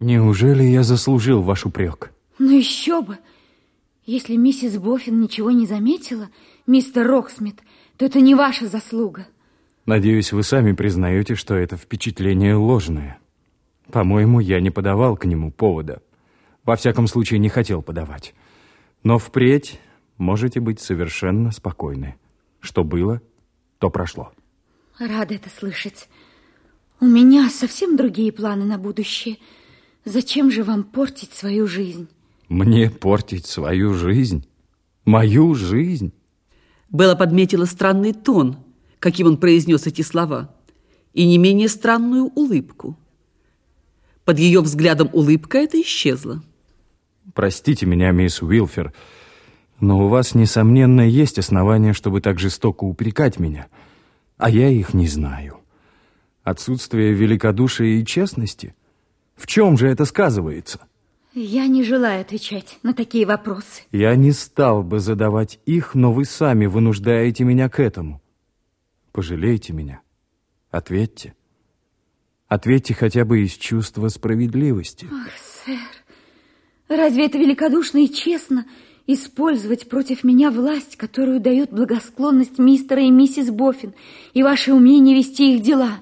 Неужели я заслужил ваш упрек? Ну еще бы! Если миссис Боффин ничего не заметила, мистер Роксмит, то это не ваша заслуга. Надеюсь, вы сами признаете, что это впечатление ложное. По-моему, я не подавал к нему повода. Во всяком случае, не хотел подавать. Но впредь можете быть совершенно спокойны. Что было, то прошло. Рада это слышать. У меня совсем другие планы на будущее. Зачем же вам портить свою жизнь? Мне портить свою жизнь? Мою жизнь? Белла подметила странный тон, каким он произнес эти слова, и не менее странную улыбку. Под ее взглядом улыбка эта исчезла. Простите меня, мисс Уилфер, но у вас, несомненно, есть основания, чтобы так жестоко упрекать меня, а я их не знаю. Отсутствие великодушия и честности? В чем же это сказывается? Я не желаю отвечать на такие вопросы. Я не стал бы задавать их, но вы сами вынуждаете меня к этому. Пожалейте меня. Ответьте. Ответьте хотя бы из чувства справедливости. Ах, сэр, разве это великодушно и честно использовать против меня власть, которую дает благосклонность мистера и миссис Боффин и ваше умение вести их дела?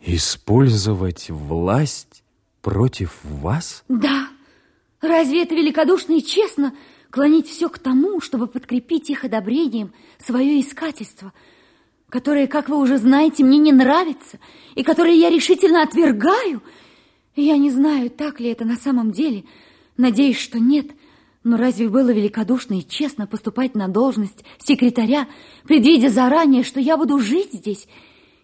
Использовать власть против вас? Да. Разве это великодушно и честно клонить все к тому, чтобы подкрепить их одобрением свое искательство, которое, как вы уже знаете, мне не нравится, и которое я решительно отвергаю? Я не знаю, так ли это на самом деле, надеюсь, что нет, но разве было великодушно и честно поступать на должность секретаря, предвидя заранее, что я буду жить здесь,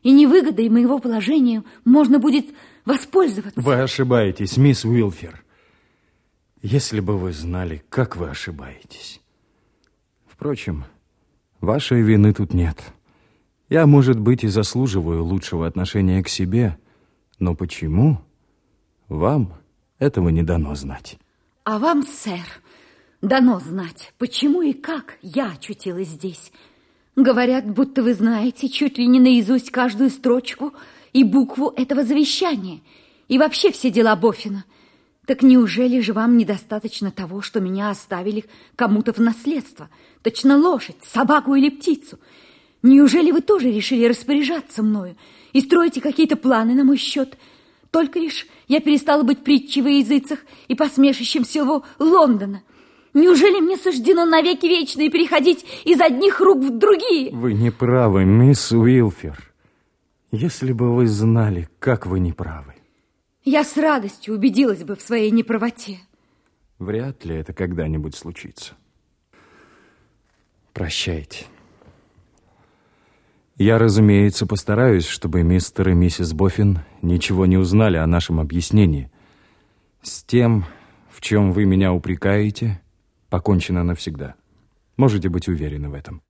и невыгодой моего положения можно будет воспользоваться? Вы ошибаетесь, мисс Уилфер. Если бы вы знали, как вы ошибаетесь. Впрочем, вашей вины тут нет. Я, может быть, и заслуживаю лучшего отношения к себе, но почему? Вам этого не дано знать. А вам, сэр, дано знать, почему и как я очутилась здесь. Говорят, будто вы знаете чуть ли не наизусть каждую строчку и букву этого завещания, и вообще все дела Бофина. Так неужели же вам недостаточно того, что меня оставили кому-то в наследство? Точно лошадь, собаку или птицу. Неужели вы тоже решили распоряжаться мною и строите какие-то планы на мой счет? Только лишь я перестала быть притчей во языцах и посмешищем всего Лондона. Неужели мне суждено навеки вечные переходить из одних рук в другие? Вы не правы, мисс Уилфер. Если бы вы знали, как вы не правы. Я с радостью убедилась бы в своей неправоте. Вряд ли это когда-нибудь случится. Прощайте. Я, разумеется, постараюсь, чтобы мистер и миссис Боффин ничего не узнали о нашем объяснении. С тем, в чем вы меня упрекаете, покончено навсегда. Можете быть уверены в этом.